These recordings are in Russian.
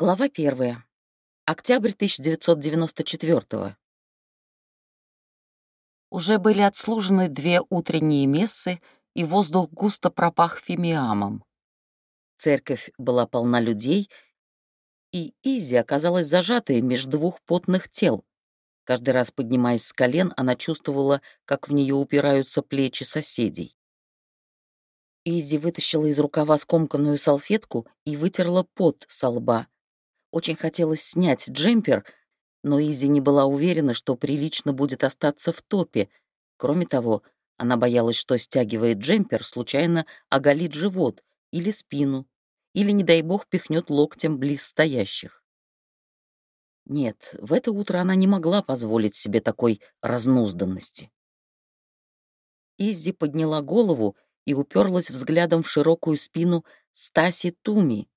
Глава первая. Октябрь 1994 Уже были отслужены две утренние мессы, и воздух густо пропах фимиамом. Церковь была полна людей, и Изи оказалась зажатой между двух потных тел. Каждый раз поднимаясь с колен, она чувствовала, как в нее упираются плечи соседей. Изи вытащила из рукава скомканную салфетку и вытерла пот со лба. Очень хотелось снять джемпер, но Изи не была уверена, что прилично будет остаться в топе. Кроме того, она боялась, что стягивает джемпер, случайно оголит живот или спину, или, не дай бог, пихнет локтем близ стоящих. Нет, в это утро она не могла позволить себе такой разнузданности. Изи подняла голову и уперлась взглядом в широкую спину Стаси Туми.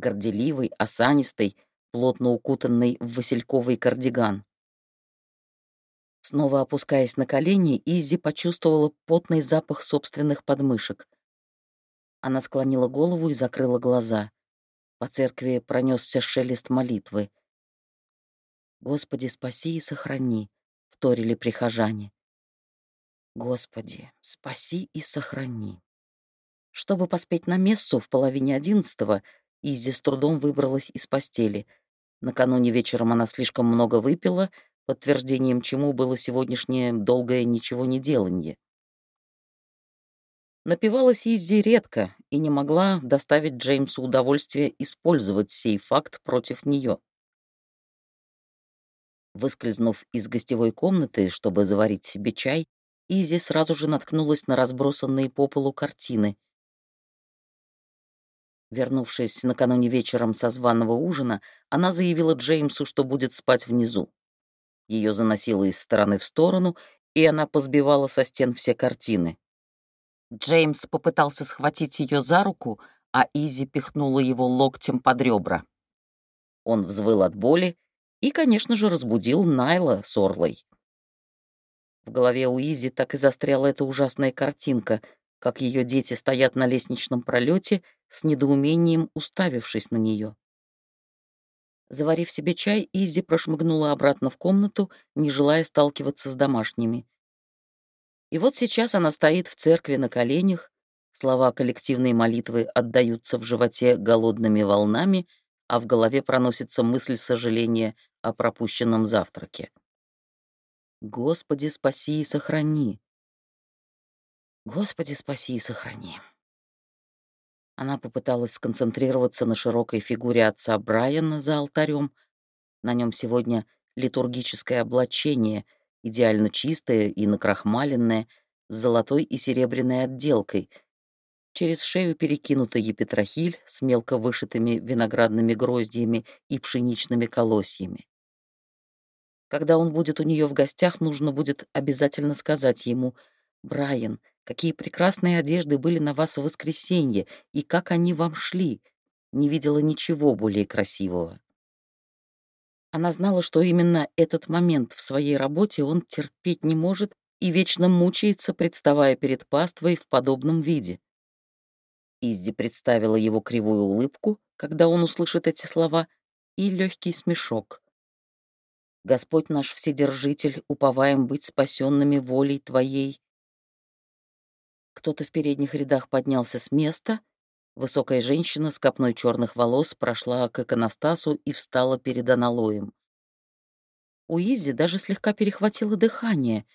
Горделивый, осанистый, плотно укутанный в васильковый кардиган. Снова опускаясь на колени, Изи почувствовала потный запах собственных подмышек. Она склонила голову и закрыла глаза. По церкви пронесся шелест молитвы. «Господи, спаси и сохрани», — вторили прихожане. Господи, спаси и сохрани. Чтобы поспеть на мессу в половине одиннадцатого, Изи с трудом выбралась из постели. Накануне вечером она слишком много выпила, подтверждением чему было сегодняшнее долгое ничего не деланье. Напивалась Изи редко и не могла доставить Джеймсу удовольствие использовать сей факт против нее. Выскользнув из гостевой комнаты, чтобы заварить себе чай, Изи сразу же наткнулась на разбросанные по полу картины. Вернувшись накануне вечером со званого ужина, она заявила Джеймсу, что будет спать внизу. Ее заносило из стороны в сторону, и она позбивала со стен все картины. Джеймс попытался схватить ее за руку, а Изи пихнула его локтем под ребра. Он взвыл от боли и, конечно же, разбудил Найла с Орлой. В голове у Изи так и застряла эта ужасная картинка, как ее дети стоят на лестничном пролете с недоумением уставившись на нее. Заварив себе чай, Изи прошмыгнула обратно в комнату, не желая сталкиваться с домашними. И вот сейчас она стоит в церкви на коленях, слова коллективной молитвы отдаются в животе голодными волнами, а в голове проносится мысль сожаления о пропущенном завтраке. Господи, спаси и сохрани. Господи, спаси и сохрани. Она попыталась сконцентрироваться на широкой фигуре отца Брайана за алтарем. На нем сегодня литургическое облачение, идеально чистое и накрахмаленное, с золотой и серебряной отделкой. Через шею перекинута епитрахиль с мелко вышитыми виноградными гроздьями и пшеничными колосьями. Когда он будет у нее в гостях, нужно будет обязательно сказать ему, «Брайан, какие прекрасные одежды были на вас в воскресенье, и как они вам шли. Не видела ничего более красивого». Она знала, что именно этот момент в своей работе он терпеть не может и вечно мучается, представая перед паствой в подобном виде. Изди представила его кривую улыбку, когда он услышит эти слова, и легкий смешок. Господь наш Вседержитель, уповаем быть спасенными волей Твоей. Кто-то в передних рядах поднялся с места. Высокая женщина с копной черных волос прошла к иконостасу и встала перед аналоем. У Изи даже слегка перехватило дыхание.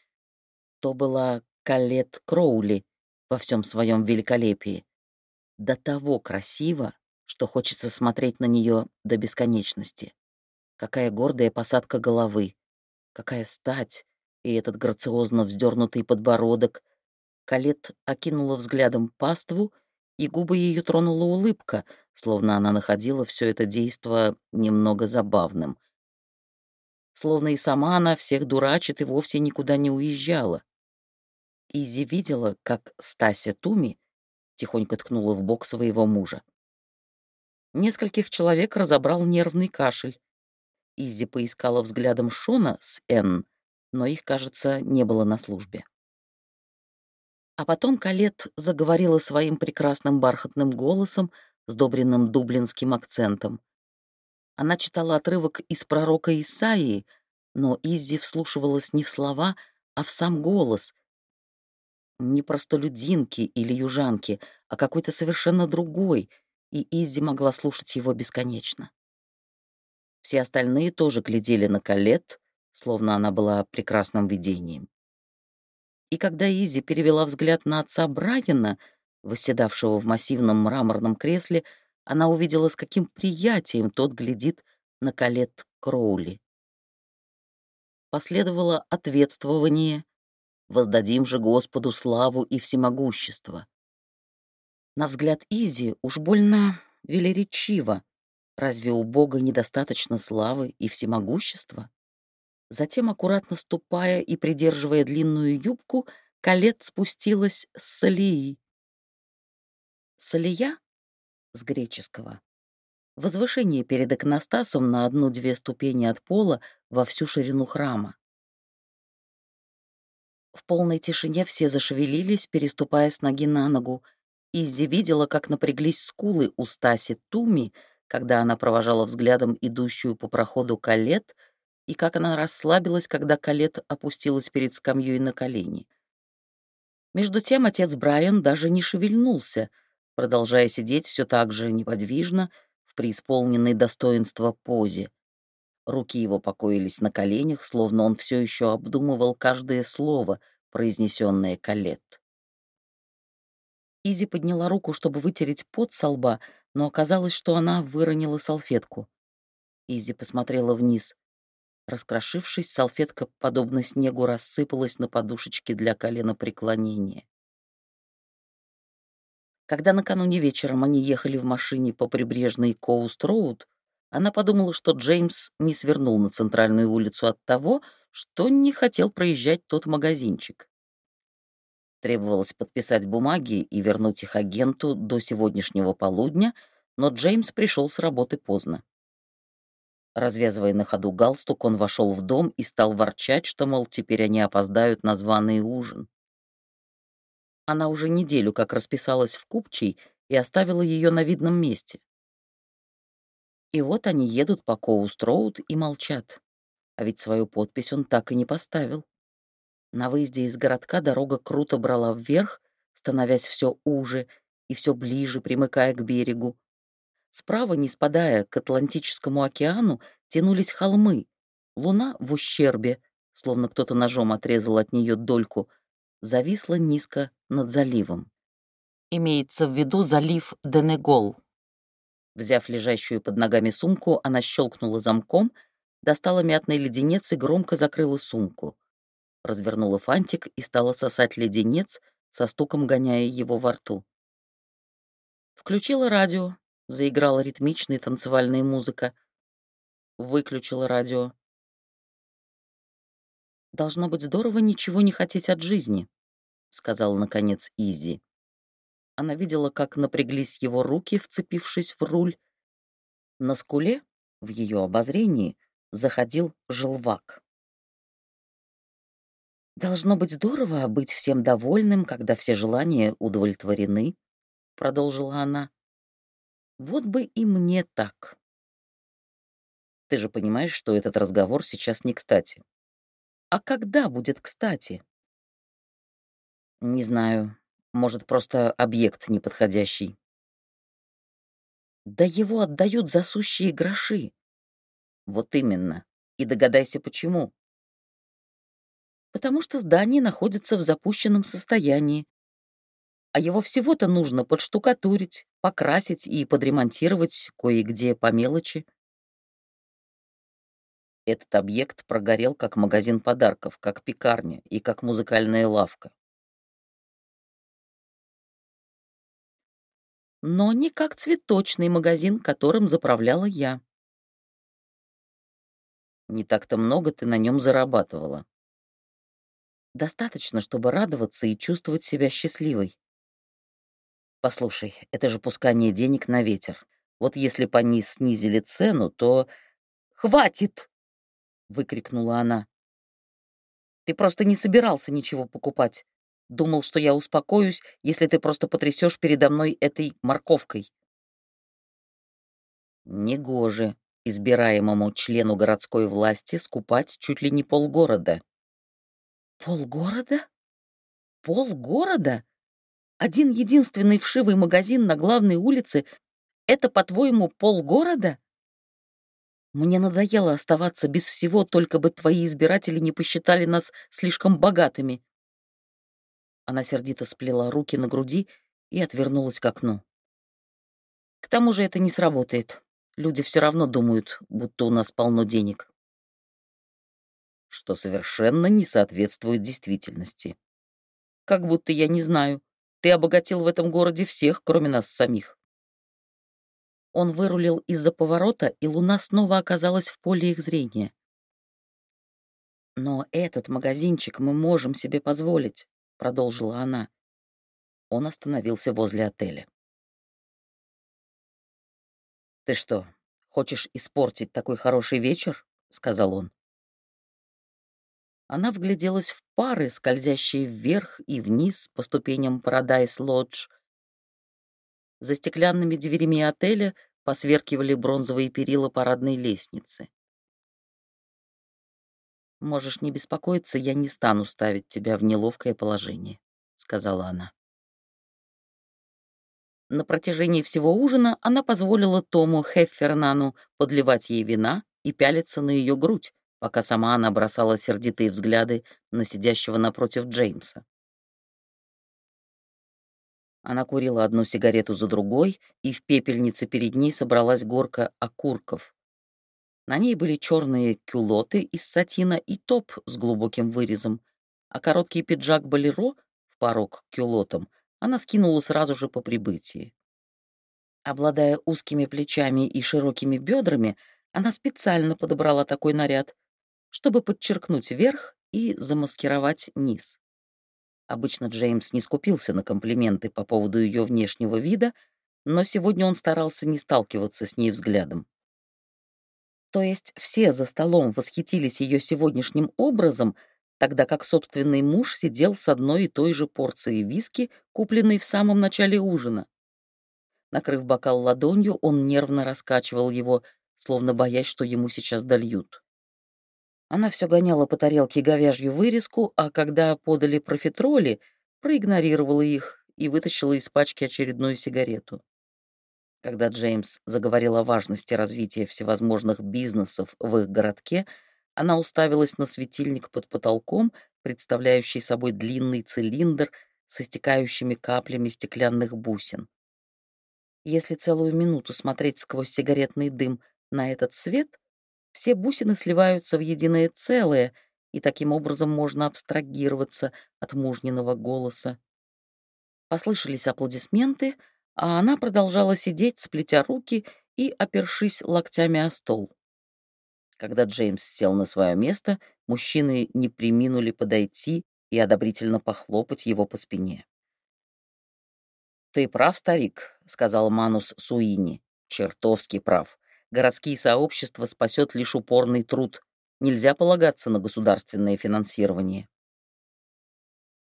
То была Калет Кроули во всем своем великолепии. До того красиво, что хочется смотреть на нее до бесконечности. Какая гордая посадка головы, какая стать и этот грациозно вздернутый подбородок. Калет окинула взглядом паству, и губы ее тронула улыбка, словно она находила все это действо немного забавным. Словно и сама она всех дурачит и вовсе никуда не уезжала. Изи видела, как Стася Туми тихонько ткнула в бок своего мужа. Нескольких человек разобрал нервный кашель. Изи поискала взглядом Шона с Н, но их, кажется, не было на службе. А потом Калет заговорила своим прекрасным бархатным голосом, сдобренным дублинским акцентом. Она читала отрывок из пророка Исаии, но Иззи вслушивалась не в слова, а в сам голос. Не простолюдинки или южанки, а какой-то совершенно другой, и Иззи могла слушать его бесконечно. Все остальные тоже глядели на Калет, словно она была прекрасным видением. И когда Изи перевела взгляд на отца Брайана, восседавшего в массивном мраморном кресле, она увидела, с каким приятием тот глядит на Калет Кроули. Последовало ответствование «Воздадим же Господу славу и всемогущество». На взгляд Изи уж больно велеречиво. Разве у Бога недостаточно славы и всемогущества? Затем, аккуратно ступая и придерживая длинную юбку, Калет спустилась с Салии. Салия с греческого. Возвышение перед иконостасом на одну-две ступени от пола во всю ширину храма. В полной тишине все зашевелились, переступая с ноги на ногу. Иззи видела, как напряглись скулы у Стаси Туми, когда она провожала взглядом идущую по проходу Калет, и как она расслабилась, когда Калет опустилась перед скамьей на колени. Между тем отец Брайан даже не шевельнулся — продолжая сидеть все так же неподвижно, в преисполненной достоинства позе. Руки его покоились на коленях, словно он все еще обдумывал каждое слово, произнесенное Калет. Изи подняла руку, чтобы вытереть пот со лба, но оказалось, что она выронила салфетку. Изи посмотрела вниз. Раскрошившись, салфетка, подобно снегу, рассыпалась на подушечке для колена преклонения. Когда накануне вечером они ехали в машине по прибрежной Коуст-Роуд, она подумала, что Джеймс не свернул на центральную улицу от того, что не хотел проезжать тот магазинчик. Требовалось подписать бумаги и вернуть их агенту до сегодняшнего полудня, но Джеймс пришел с работы поздно. Развязывая на ходу галстук, он вошел в дом и стал ворчать, что, мол, теперь они опоздают на званый ужин. Она уже неделю как расписалась в Купчей и оставила ее на видном месте. И вот они едут по Коуст-Роуд и молчат. А ведь свою подпись он так и не поставил. На выезде из городка дорога круто брала вверх, становясь все уже и все ближе, примыкая к берегу. Справа, ниспадая к Атлантическому океану, тянулись холмы. Луна в ущербе, словно кто-то ножом отрезал от нее дольку, зависла низко над заливом. Имеется в виду залив Денегол. Взяв лежащую под ногами сумку, она щелкнула замком, достала мятный леденец и громко закрыла сумку. Развернула фантик и стала сосать леденец, со стуком гоняя его во рту. Включила радио, заиграла ритмичная танцевальная музыка. Выключила радио. Должно быть здорово ничего не хотеть от жизни сказал наконец Изи. Она видела, как напряглись его руки, вцепившись в руль. На скуле, в ее обозрении, заходил желвак. «Должно быть здорово быть всем довольным, когда все желания удовлетворены», — продолжила она. «Вот бы и мне так». «Ты же понимаешь, что этот разговор сейчас не кстати». «А когда будет кстати?» Не знаю. Может, просто объект неподходящий. Да его отдают за сущие гроши. Вот именно. И догадайся, почему. Потому что здание находится в запущенном состоянии. А его всего-то нужно подштукатурить, покрасить и подремонтировать кое-где по мелочи. Этот объект прогорел как магазин подарков, как пекарня и как музыкальная лавка. но не как цветочный магазин, которым заправляла я. Не так-то много ты на нем зарабатывала. Достаточно, чтобы радоваться и чувствовать себя счастливой. Послушай, это же пускание денег на ветер. Вот если бы они снизили цену, то... «Хватит!» — выкрикнула она. «Ты просто не собирался ничего покупать. Думал, что я успокоюсь, если ты просто потрясешь передо мной этой морковкой. Негоже избираемому члену городской власти скупать чуть ли не полгорода. Полгорода? Полгорода? Один единственный вшивый магазин на главной улице — это, по-твоему, полгорода? Мне надоело оставаться без всего, только бы твои избиратели не посчитали нас слишком богатыми. Она сердито сплела руки на груди и отвернулась к окну. К тому же это не сработает. Люди все равно думают, будто у нас полно денег. Что совершенно не соответствует действительности. Как будто я не знаю. Ты обогатил в этом городе всех, кроме нас самих. Он вырулил из-за поворота, и луна снова оказалась в поле их зрения. «Но этот магазинчик мы можем себе позволить», — продолжила она. Он остановился возле отеля. «Ты что, хочешь испортить такой хороший вечер?» — сказал он. Она вгляделась в пары, скользящие вверх и вниз по ступеням Парадайс Лодж. За стеклянными дверями отеля посверкивали бронзовые перила парадной лестницы. «Можешь не беспокоиться, я не стану ставить тебя в неловкое положение», — сказала она. На протяжении всего ужина она позволила Тому Хеффернану подливать ей вина и пялиться на ее грудь, пока сама она бросала сердитые взгляды на сидящего напротив Джеймса. Она курила одну сигарету за другой, и в пепельнице перед ней собралась горка окурков. На ней были черные кюлоты из сатина и топ с глубоким вырезом, а короткий пиджак болеро в пару к кюлотам она скинула сразу же по прибытии. Обладая узкими плечами и широкими бедрами, она специально подобрала такой наряд, чтобы подчеркнуть верх и замаскировать низ. Обычно Джеймс не скупился на комплименты по поводу ее внешнего вида, но сегодня он старался не сталкиваться с ней взглядом. То есть все за столом восхитились ее сегодняшним образом, тогда как собственный муж сидел с одной и той же порцией виски, купленной в самом начале ужина. Накрыв бокал ладонью, он нервно раскачивал его, словно боясь, что ему сейчас дольют. Она все гоняла по тарелке говяжью вырезку, а когда подали профитроли, проигнорировала их и вытащила из пачки очередную сигарету. Когда Джеймс заговорил о важности развития всевозможных бизнесов в их городке, она уставилась на светильник под потолком, представляющий собой длинный цилиндр со стекающими каплями стеклянных бусин. Если целую минуту смотреть сквозь сигаретный дым на этот свет, все бусины сливаются в единое целое, и таким образом можно абстрагироваться от мужниного голоса. Послышались аплодисменты, а она продолжала сидеть, сплетя руки и опершись локтями о стол. Когда Джеймс сел на свое место, мужчины не приминули подойти и одобрительно похлопать его по спине. «Ты прав, старик», — сказал Манус Суини. «Чертовски прав. Городские сообщества спасет лишь упорный труд. Нельзя полагаться на государственное финансирование».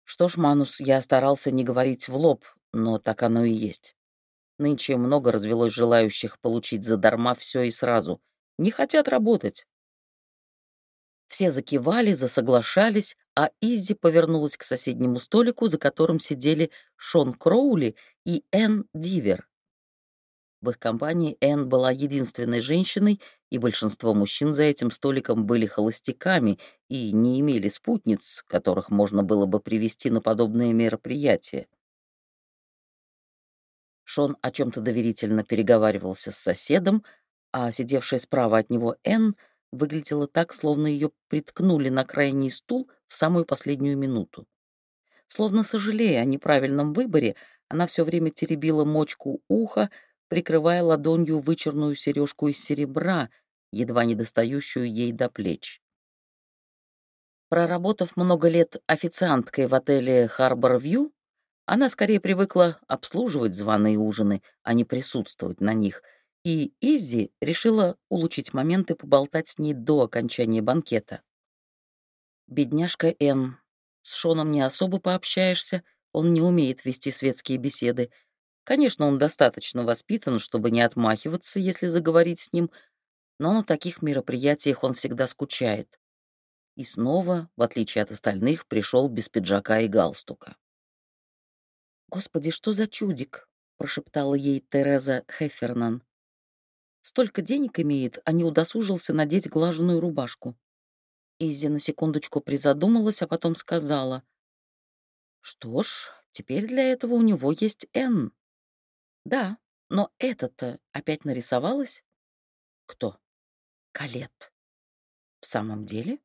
Что ж, Манус, я старался не говорить в лоб, но так оно и есть. Нынче много развелось желающих получить задарма все и сразу, не хотят работать. Все закивали, засоглашались, а Изи повернулась к соседнему столику, за которым сидели Шон Кроули и Энн Дивер. В их компании Энн была единственной женщиной, и большинство мужчин за этим столиком были холостяками и не имели спутниц, которых можно было бы привести на подобные мероприятия. Шон о чем то доверительно переговаривался с соседом, а сидевшая справа от него Энн выглядела так, словно ее приткнули на крайний стул в самую последнюю минуту. Словно сожалея о неправильном выборе, она все время теребила мочку уха, прикрывая ладонью вычерную сережку из серебра, едва не достающую ей до плеч. Проработав много лет официанткой в отеле «Харбор Вью», она скорее привыкла обслуживать званые ужины, а не присутствовать на них — и Изи решила улучшить момент и поболтать с ней до окончания банкета. «Бедняжка Энн, с Шоном не особо пообщаешься, он не умеет вести светские беседы. Конечно, он достаточно воспитан, чтобы не отмахиваться, если заговорить с ним, но на таких мероприятиях он всегда скучает. И снова, в отличие от остальных, пришел без пиджака и галстука. «Господи, что за чудик!» — прошептала ей Тереза Хеффернан. «Столько денег имеет, а не удосужился надеть глаженную рубашку». Изи на секундочку призадумалась, а потом сказала. «Что ж, теперь для этого у него есть Н». «Да, но это-то опять нарисовалась?» «Кто?» «Калет». «В самом деле?»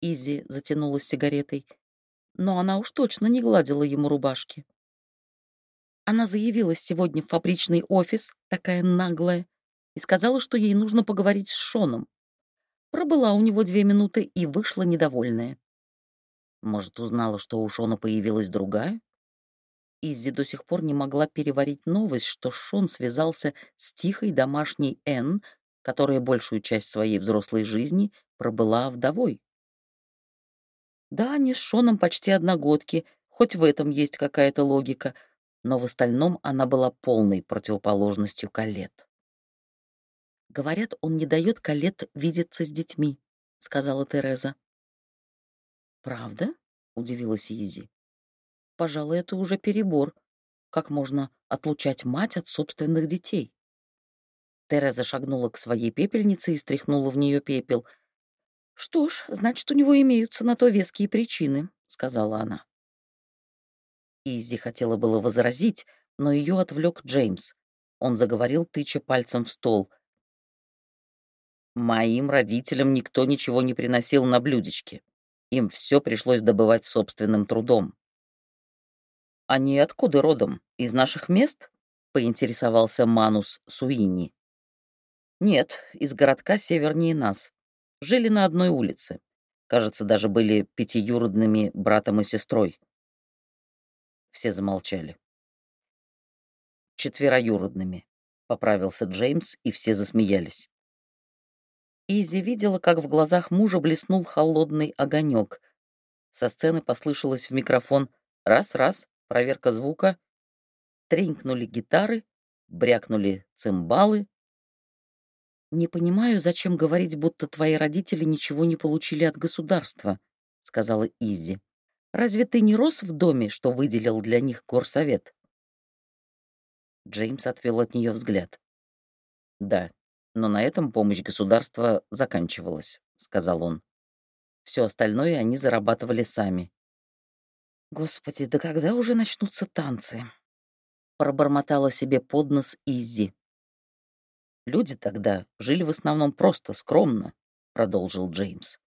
Изи затянулась сигаретой. Но она уж точно не гладила ему рубашки. Она заявилась сегодня в фабричный офис, такая наглая, и сказала, что ей нужно поговорить с Шоном. Пробыла у него две минуты и вышла недовольная. Может, узнала, что у Шона появилась другая? Иззи до сих пор не могла переварить новость, что Шон связался с тихой домашней Энн, которая большую часть своей взрослой жизни пробыла вдовой. Да, они с Шоном почти одногодки, хоть в этом есть какая-то логика, но в остальном она была полной противоположностью Калет. «Говорят, он не дает Калет видеться с детьми», — сказала Тереза. «Правда?» — удивилась Изи. «Пожалуй, это уже перебор. Как можно отлучать мать от собственных детей?» Тереза шагнула к своей пепельнице и стряхнула в нее пепел — «Что ж, значит, у него имеются на то веские причины», — сказала она. Изи хотела было возразить, но ее отвлек Джеймс. Он заговорил, тыча пальцем в стол. «Моим родителям никто ничего не приносил на блюдечке. Им все пришлось добывать собственным трудом». «Они откуда родом? Из наших мест?» — поинтересовался Манус Суини. «Нет, из городка севернее нас. Жили на одной улице. Кажется, даже были пятиюродными братом и сестрой. Все замолчали. Четвероюродными, поправился Джеймс, и все засмеялись. Изи видела, как в глазах мужа блеснул холодный огонек. Со сцены послышалось в микрофон «раз-раз», проверка звука, тренькнули гитары, брякнули цимбалы, «Не понимаю, зачем говорить, будто твои родители ничего не получили от государства», — сказала Изи. «Разве ты не рос в доме, что выделил для них горсовет?» Джеймс отвел от нее взгляд. «Да, но на этом помощь государства заканчивалась», — сказал он. Все остальное они зарабатывали сами. «Господи, да когда уже начнутся танцы?» Пробормотала себе под нос Изи. Люди тогда жили в основном просто, скромно, продолжил Джеймс.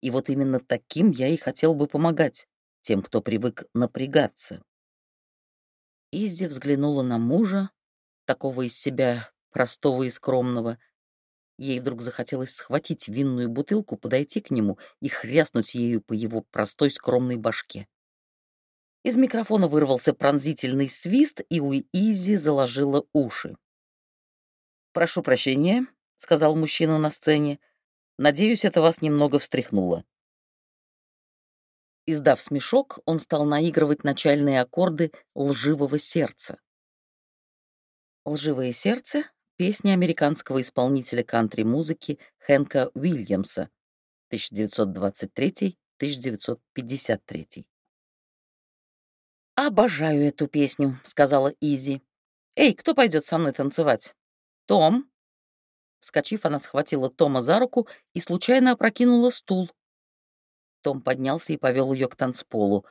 И вот именно таким я и хотел бы помогать, тем, кто привык напрягаться. Изи взглянула на мужа, такого из себя простого и скромного. Ей вдруг захотелось схватить винную бутылку, подойти к нему и хряснуть ею по его простой скромной башке. Из микрофона вырвался пронзительный свист, и у Изи заложило уши. «Прошу прощения», — сказал мужчина на сцене. «Надеюсь, это вас немного встряхнуло». Издав смешок, он стал наигрывать начальные аккорды «Лживого сердца». «Лживое сердце» — песня американского исполнителя кантри-музыки Хэнка Уильямса, 1923-1953. «Обожаю эту песню», — сказала Изи. «Эй, кто пойдет со мной танцевать?» «Том!» Вскочив, она схватила Тома за руку и случайно опрокинула стул. Том поднялся и повел ее к танцполу.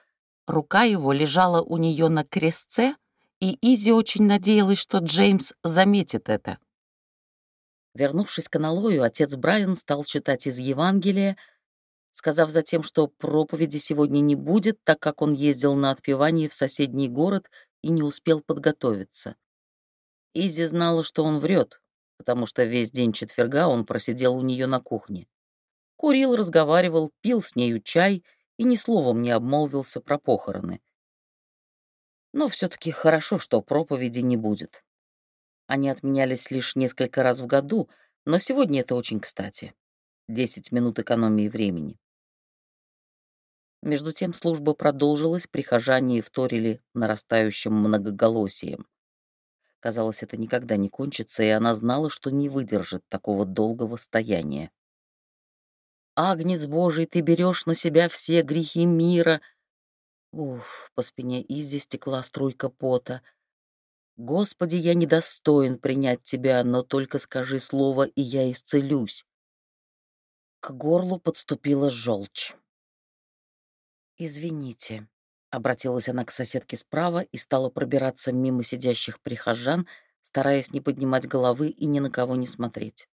Рука его лежала у нее на крестце, и Изи очень надеялась, что Джеймс заметит это. Вернувшись к аналою, отец Брайан стал читать из Евангелия, сказав затем, что проповеди сегодня не будет, так как он ездил на отпевание в соседний город и не успел подготовиться. Изи знала, что он врет, потому что весь день четверга он просидел у нее на кухне. Курил, разговаривал, пил с нею чай и ни словом не обмолвился про похороны. Но все-таки хорошо, что проповеди не будет. Они отменялись лишь несколько раз в году, но сегодня это очень кстати. Десять минут экономии времени. Между тем служба продолжилась, прихожане вторили нарастающим многоголосием. Казалось, это никогда не кончится, и она знала, что не выдержит такого долгого стояния. «Агнец Божий, ты берешь на себя все грехи мира!» Уф, по спине Изи стекла струйка пота. «Господи, я недостоин принять тебя, но только скажи слово, и я исцелюсь». К горлу подступила желчь. «Извините», — обратилась она к соседке справа и стала пробираться мимо сидящих прихожан, стараясь не поднимать головы и ни на кого не смотреть.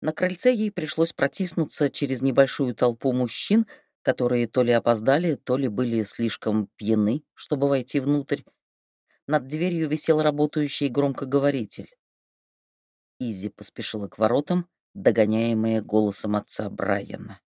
На крыльце ей пришлось протиснуться через небольшую толпу мужчин, которые то ли опоздали, то ли были слишком пьяны, чтобы войти внутрь. Над дверью висел работающий громкоговоритель. Изи поспешила к воротам, догоняемая голосом отца Брайана.